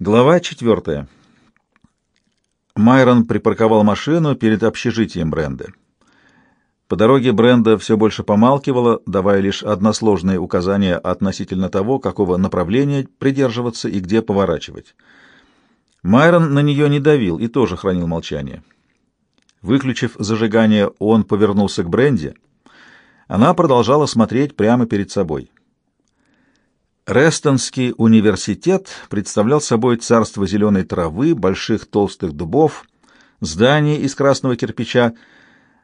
Глава четвертая. Майрон припарковал машину перед общежитием Бренды. По дороге Бренда все больше помалкивала, давая лишь односложные указания относительно того, какого направления придерживаться и где поворачивать. Майрон на нее не давил и тоже хранил молчание. Выключив зажигание, он повернулся к Бренде. Она продолжала смотреть прямо перед собой. Рестонский университет представлял собой царство зеленой травы, больших толстых дубов, зданий из красного кирпича,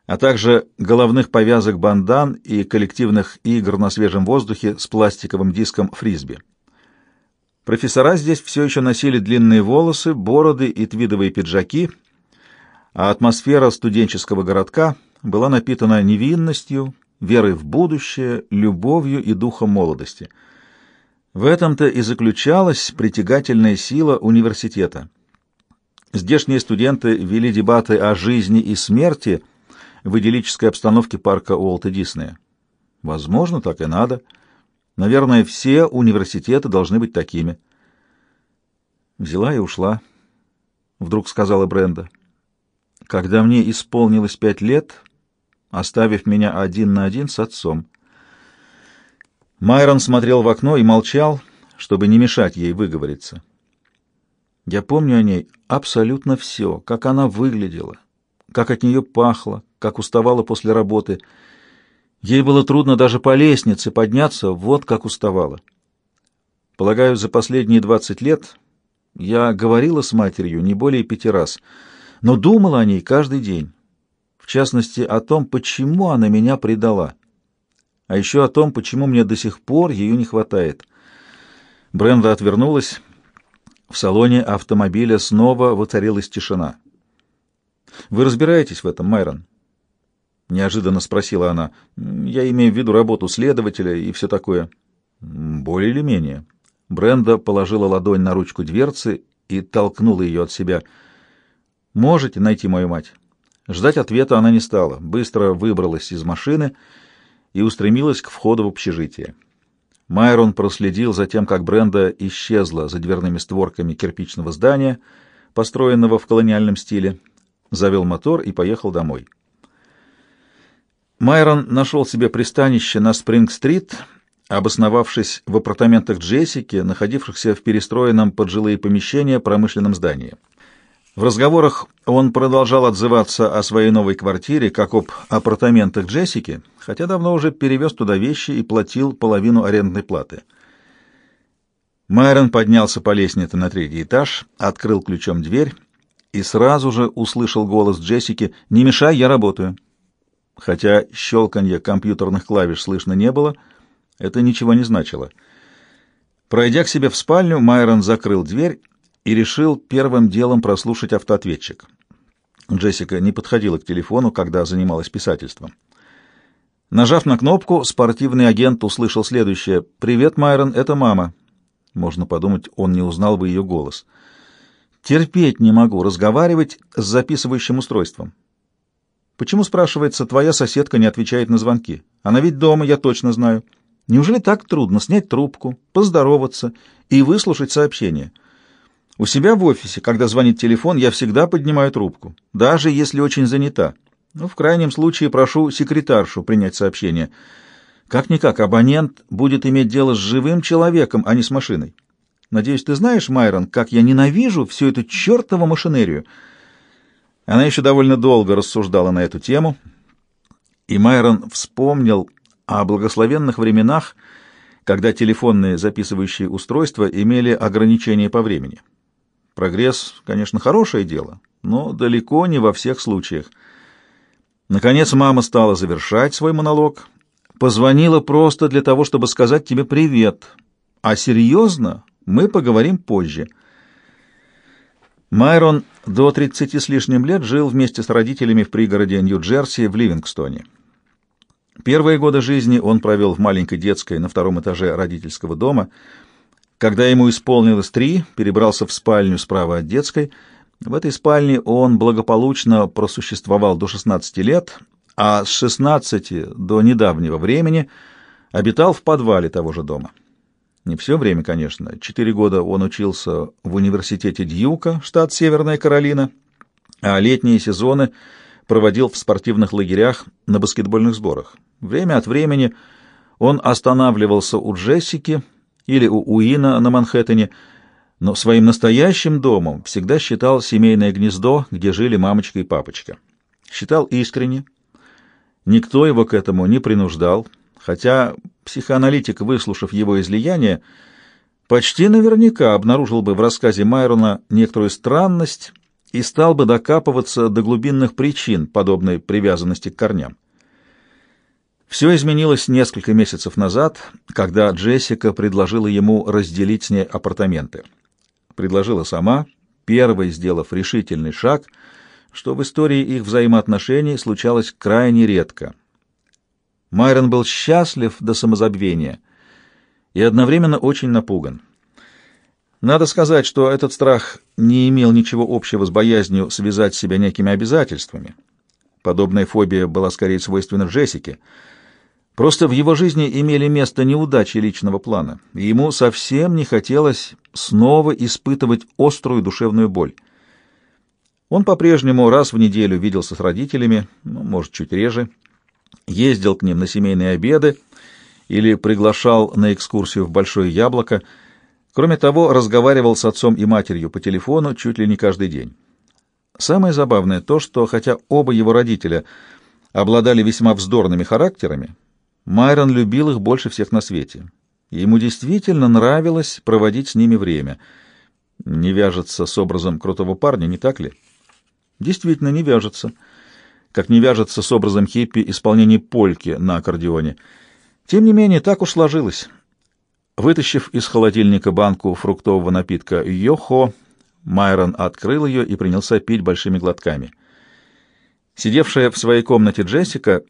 а также головных повязок бандан и коллективных игр на свежем воздухе с пластиковым диском фрисби. Профессора здесь все еще носили длинные волосы, бороды и твидовые пиджаки, а атмосфера студенческого городка была напитана невинностью, верой в будущее, любовью и духом молодости — в этом-то и заключалась притягательная сила университета. Здешние студенты вели дебаты о жизни и смерти в идиллической обстановке парка Уолта Диснея. Возможно, так и надо. Наверное, все университеты должны быть такими. Взяла и ушла, вдруг сказала Бренда. Когда мне исполнилось пять лет, оставив меня один на один с отцом. Майрон смотрел в окно и молчал, чтобы не мешать ей выговориться. Я помню о ней абсолютно все, как она выглядела, как от нее пахло, как уставала после работы. Ей было трудно даже по лестнице подняться, вот как уставала. Полагаю, за последние двадцать лет я говорила с матерью не более пяти раз, но думала о ней каждый день, в частности о том, почему она меня предала а еще о том, почему мне до сих пор ее не хватает. Бренда отвернулась. В салоне автомобиля снова воцарилась тишина. «Вы разбираетесь в этом, Майрон?» Неожиданно спросила она. «Я имею в виду работу следователя и все такое». «Более или менее». Бренда положила ладонь на ручку дверцы и толкнула ее от себя. «Можете найти мою мать?» Ждать ответа она не стала. Быстро выбралась из машины и и устремилась к входу в общежитие. Майрон проследил за тем, как Бренда исчезла за дверными створками кирпичного здания, построенного в колониальном стиле, завел мотор и поехал домой. Майрон нашел себе пристанище на Спринг-стрит, обосновавшись в апартаментах Джессики, находившихся в перестроенном под жилые помещения промышленном здании. В разговорах он продолжал отзываться о своей новой квартире, как об апартаментах Джессики, хотя давно уже перевез туда вещи и платил половину арендной платы. Майрон поднялся по лестнице на третий этаж, открыл ключом дверь и сразу же услышал голос Джессики «Не мешай, я работаю». Хотя щелканье компьютерных клавиш слышно не было, это ничего не значило. Пройдя к себе в спальню, Майрон закрыл дверь и решил первым делом прослушать автоответчик. Джессика не подходила к телефону, когда занималась писательством. Нажав на кнопку, спортивный агент услышал следующее. «Привет, Майрон, это мама». Можно подумать, он не узнал бы ее голос. «Терпеть не могу разговаривать с записывающим устройством». «Почему, спрашивается, твоя соседка не отвечает на звонки? Она ведь дома, я точно знаю. Неужели так трудно снять трубку, поздороваться и выслушать сообщение?» У себя в офисе, когда звонит телефон, я всегда поднимаю трубку, даже если очень занята. Ну, в крайнем случае прошу секретаршу принять сообщение. Как-никак, абонент будет иметь дело с живым человеком, а не с машиной. Надеюсь, ты знаешь, Майрон, как я ненавижу всю эту чертову машинерию. Она еще довольно долго рассуждала на эту тему, и Майрон вспомнил о благословенных временах, когда телефонные записывающие устройства имели ограничения по времени. Прогресс, конечно, хорошее дело, но далеко не во всех случаях. Наконец мама стала завершать свой монолог. Позвонила просто для того, чтобы сказать тебе привет. А серьезно мы поговорим позже. Майрон до 30 с лишним лет жил вместе с родителями в пригороде Нью-Джерси в Ливингстоне. Первые годы жизни он провел в маленькой детской на втором этаже родительского дома – когда ему исполнилось три, перебрался в спальню справа от детской. В этой спальне он благополучно просуществовал до 16 лет, а с 16 до недавнего времени обитал в подвале того же дома. Не все время, конечно. Четыре года он учился в университете Дьюка, штат Северная Каролина, а летние сезоны проводил в спортивных лагерях на баскетбольных сборах. Время от времени он останавливался у Джессики или у Уина на Манхэттене, но своим настоящим домом всегда считал семейное гнездо, где жили мамочка и папочка. Считал искренне. Никто его к этому не принуждал, хотя психоаналитик, выслушав его излияние, почти наверняка обнаружил бы в рассказе Майрона некоторую странность и стал бы докапываться до глубинных причин подобной привязанности к корням. Все изменилось несколько месяцев назад, когда Джессика предложила ему разделить с ней апартаменты. Предложила сама, первой сделав решительный шаг, что в истории их взаимоотношений случалось крайне редко. Майрон был счастлив до самозабвения и одновременно очень напуган. Надо сказать, что этот страх не имел ничего общего с боязнью связать себя некими обязательствами. Подобная фобия была скорее свойственна Джессике — Просто в его жизни имели место неудачи личного плана, и ему совсем не хотелось снова испытывать острую душевную боль. Он по-прежнему раз в неделю виделся с родителями, ну, может, чуть реже, ездил к ним на семейные обеды или приглашал на экскурсию в Большое Яблоко. Кроме того, разговаривал с отцом и матерью по телефону чуть ли не каждый день. Самое забавное то, что хотя оба его родителя обладали весьма вздорными характерами, Майрон любил их больше всех на свете. Ему действительно нравилось проводить с ними время. Не вяжется с образом крутого парня, не так ли? Действительно, не вяжется. Как не вяжется с образом хиппи исполнение польки на аккордеоне. Тем не менее, так уж сложилось. Вытащив из холодильника банку фруктового напитка «Йохо», Майрон открыл ее и принялся пить большими глотками. Сидевшая в своей комнате Джессика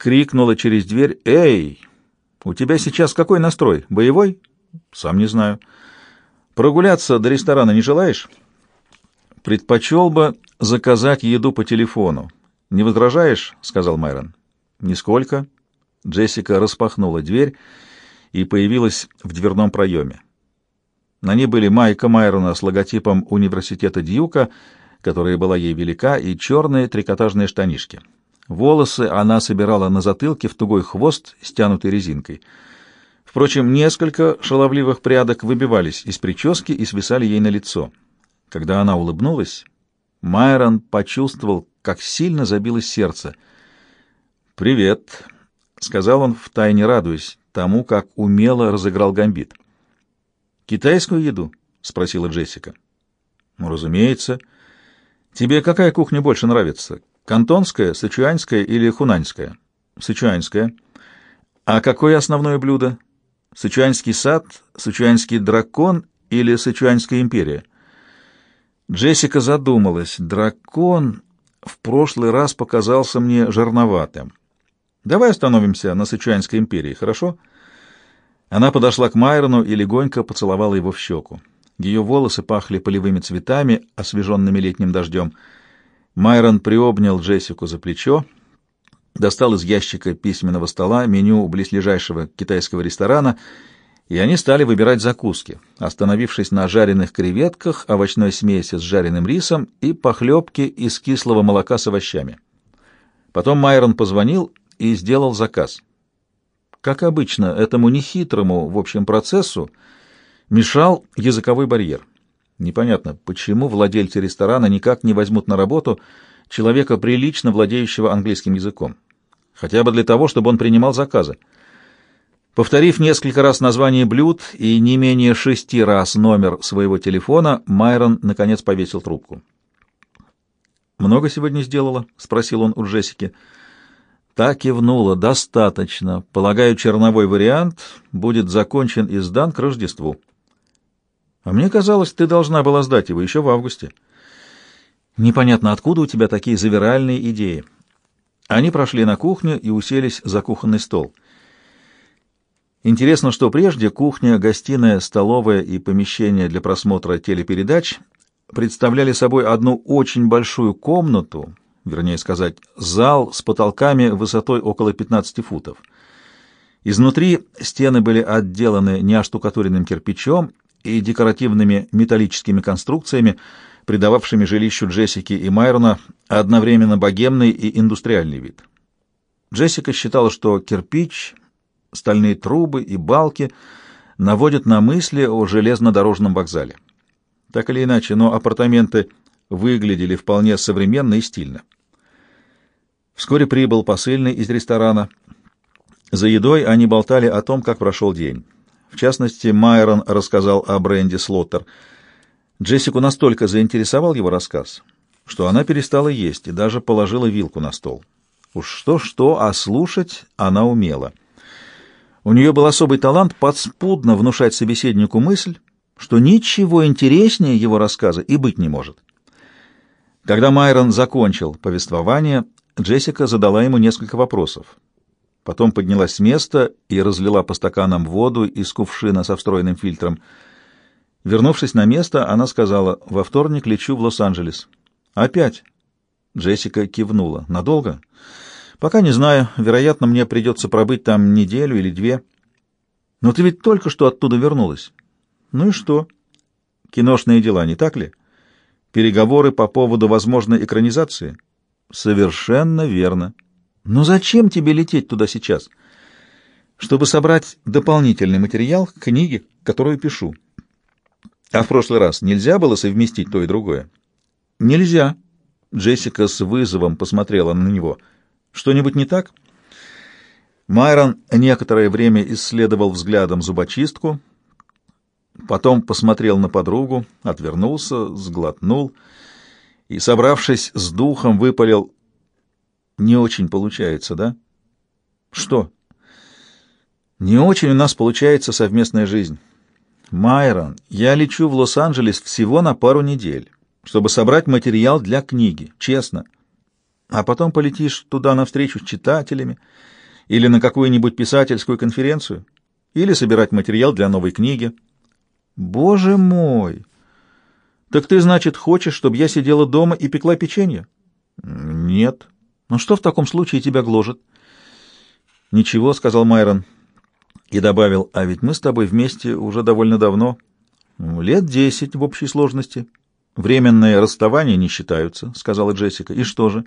крикнула через дверь «Эй! У тебя сейчас какой настрой? Боевой?» «Сам не знаю». «Прогуляться до ресторана не желаешь?» «Предпочел бы заказать еду по телефону. Не возражаешь?» — сказал Майрон. «Нисколько». Джессика распахнула дверь и появилась в дверном проеме. На ней были майка Майрона с логотипом университета Дьюка, которая была ей велика, и черные трикотажные штанишки. Волосы она собирала на затылке в тугой хвост, стянутый резинкой. Впрочем, несколько шаловливых прядок выбивались из прически и свисали ей на лицо. Когда она улыбнулась, Майрон почувствовал, как сильно забилось сердце. «Привет», — сказал он, втайне радуясь тому, как умело разыграл гамбит. «Китайскую еду?» — спросила Джессика. «Ну, разумеется. Тебе какая кухня больше нравится? Кантонская, сычуанская или хунаньская? Сычуанская. А какое основное блюдо? Сычуанский сад, сычуанский дракон или сычуанская империя? Джессика задумалась. Дракон в прошлый раз показался мне жирноватым. Давай остановимся на Сычуанской империи, хорошо? Она подошла к Майрону и легонько поцеловала его в щеку. Ее волосы пахли полевыми цветами, освеженными летним дождем. Майрон приобнял Джессику за плечо, достал из ящика письменного стола меню близлежащего китайского ресторана, и они стали выбирать закуски, остановившись на жареных креветках, овощной смеси с жареным рисом и похлебке из кислого молока с овощами. Потом Майрон позвонил и сделал заказ. Как обычно, этому нехитрому, в общем, процессу мешал языковой барьер. Непонятно, почему владельцы ресторана никак не возьмут на работу человека, прилично владеющего английским языком. Хотя бы для того, чтобы он принимал заказы. Повторив несколько раз название блюд и не менее шести раз номер своего телефона, Майрон, наконец, повесил трубку. «Много сегодня сделала?» — спросил он у Джессики. Так кивнула. «Достаточно. Полагаю, черновой вариант будет закончен и сдан к Рождеству». А мне казалось, ты должна была сдать его еще в августе. Непонятно, откуда у тебя такие завиральные идеи. Они прошли на кухню и уселись за кухонный стол. Интересно, что прежде кухня, гостиная, столовая и помещение для просмотра телепередач представляли собой одну очень большую комнату, вернее сказать, зал с потолками высотой около 15 футов. Изнутри стены были отделаны неоштукатуренным кирпичом и декоративными металлическими конструкциями, придававшими жилищу Джессики и Майрона одновременно богемный и индустриальный вид. Джессика считала, что кирпич, стальные трубы и балки наводят на мысли о железнодорожном вокзале. Так или иначе, но апартаменты выглядели вполне современно и стильно. Вскоре прибыл посыльный из ресторана. За едой они болтали о том, как прошел день. В частности, Майрон рассказал о бренде Слоттер. Джессику настолько заинтересовал его рассказ, что она перестала есть и даже положила вилку на стол. Уж что-что, а слушать она умела. У нее был особый талант подспудно внушать собеседнику мысль, что ничего интереснее его рассказа и быть не может. Когда Майрон закончил повествование, Джессика задала ему несколько вопросов. Потом поднялась с места и разлила по стаканам воду из кувшина со встроенным фильтром. Вернувшись на место, она сказала, «Во вторник лечу в Лос-Анджелес». «Опять?» Джессика кивнула. «Надолго?» «Пока не знаю. Вероятно, мне придется пробыть там неделю или две». «Но ты ведь только что оттуда вернулась». «Ну и что?» «Киношные дела, не так ли?» «Переговоры по поводу возможной экранизации?» «Совершенно верно». «Но зачем тебе лететь туда сейчас?» «Чтобы собрать дополнительный материал к книге, которую пишу». «А в прошлый раз нельзя было совместить то и другое?» «Нельзя». Джессика с вызовом посмотрела на него. «Что-нибудь не так?» Майрон некоторое время исследовал взглядом зубочистку, потом посмотрел на подругу, отвернулся, сглотнул и, собравшись с духом, выпалил «Не очень получается, да?» «Что?» «Не очень у нас получается совместная жизнь». «Майрон, я лечу в Лос-Анджелес всего на пару недель» чтобы собрать материал для книги, честно. А потом полетишь туда на встречу с читателями или на какую-нибудь писательскую конференцию, или собирать материал для новой книги. Боже мой! Так ты, значит, хочешь, чтобы я сидела дома и пекла печенье? Нет. Ну что в таком случае тебя гложет? Ничего, — сказал Майрон и добавил, — а ведь мы с тобой вместе уже довольно давно. Лет десять в общей сложности. «Временные расставания не считаются», — сказала Джессика. «И что же?»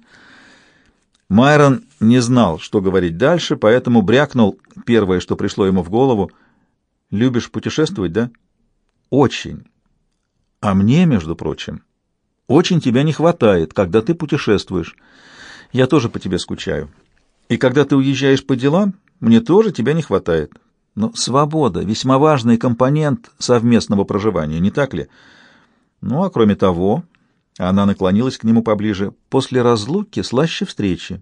Майрон не знал, что говорить дальше, поэтому брякнул первое, что пришло ему в голову. «Любишь путешествовать, да?» «Очень. А мне, между прочим, очень тебя не хватает, когда ты путешествуешь. Я тоже по тебе скучаю. И когда ты уезжаешь по делам, мне тоже тебя не хватает. Но свобода — весьма важный компонент совместного проживания, не так ли?» Ну, а кроме того, она наклонилась к нему поближе, после разлуки слаще встречи.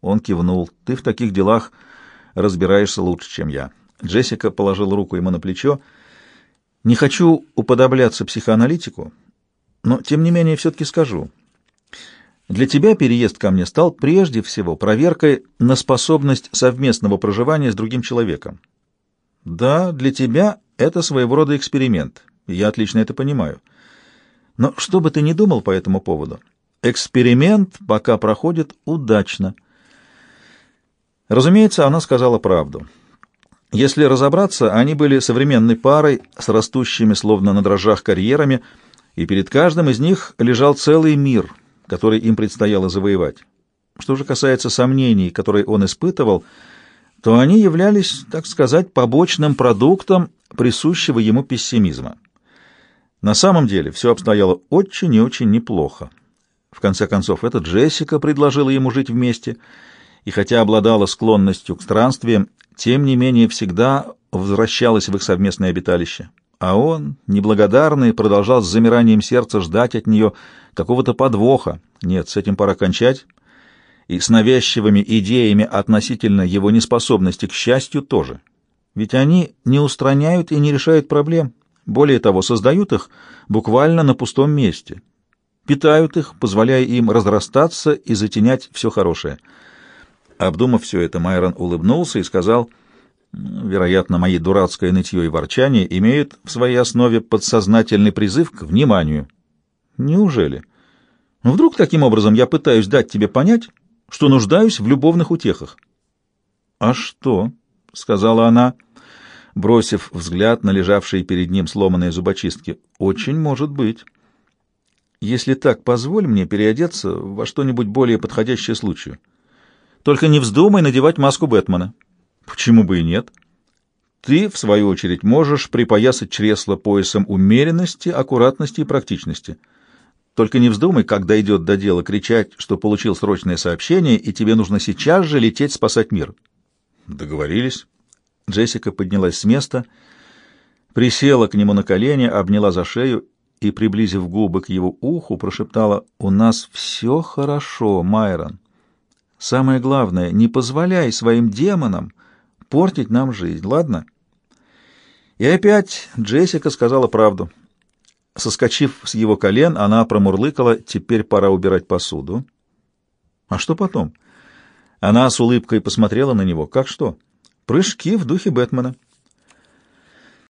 Он кивнул. Ты в таких делах разбираешься лучше, чем я. Джессика положила руку ему на плечо. Не хочу уподобляться психоаналитику, но, тем не менее, все-таки скажу. Для тебя переезд ко мне стал прежде всего проверкой на способность совместного проживания с другим человеком. Да, для тебя это своего рода эксперимент, я отлично это понимаю. Но что бы ты ни думал по этому поводу, эксперимент пока проходит удачно. Разумеется, она сказала правду. Если разобраться, они были современной парой с растущими словно на дрожжах карьерами, и перед каждым из них лежал целый мир, который им предстояло завоевать. Что же касается сомнений, которые он испытывал, то они являлись, так сказать, побочным продуктом присущего ему пессимизма. На самом деле все обстояло очень и очень неплохо. В конце концов, эта Джессика предложила ему жить вместе, и хотя обладала склонностью к странствиям, тем не менее всегда возвращалась в их совместное обиталище. А он, неблагодарный, продолжал с замиранием сердца ждать от нее какого-то подвоха. Нет, с этим пора кончать. И с навязчивыми идеями относительно его неспособности к счастью тоже. Ведь они не устраняют и не решают проблем. Более того, создают их буквально на пустом месте, питают их, позволяя им разрастаться и затенять все хорошее. Обдумав все это, Майрон улыбнулся и сказал, вероятно, мои дурацкое нытье и ворчание имеют в своей основе подсознательный призыв к вниманию. Неужели? Вдруг таким образом я пытаюсь дать тебе понять, что нуждаюсь в любовных утехах? А что? — сказала она, бросив взгляд на лежавшие перед ним сломанные зубочистки. «Очень может быть. Если так, позволь мне переодеться во что-нибудь более подходящее случаю. Только не вздумай надевать маску Бэтмена». «Почему бы и нет?» Ты, в свою очередь, можешь припоясать чресло поясом умеренности, аккуратности и практичности. Только не вздумай, когда идет до дела, кричать, что получил срочное сообщение, и тебе нужно сейчас же лететь спасать мир. Договорились. Джессика поднялась с места, присела к нему на колени, обняла за шею и, приблизив губы к его уху, прошептала «У нас все хорошо, Майрон. Самое главное, не позволяй своим демонам портить нам жизнь, ладно?» И опять Джессика сказала правду. Соскочив с его колен, она промурлыкала, «Теперь пора убирать посуду». «А что потом?» Она с улыбкой посмотрела на него. «Как что?» «Прыжки в духе Бэтмена».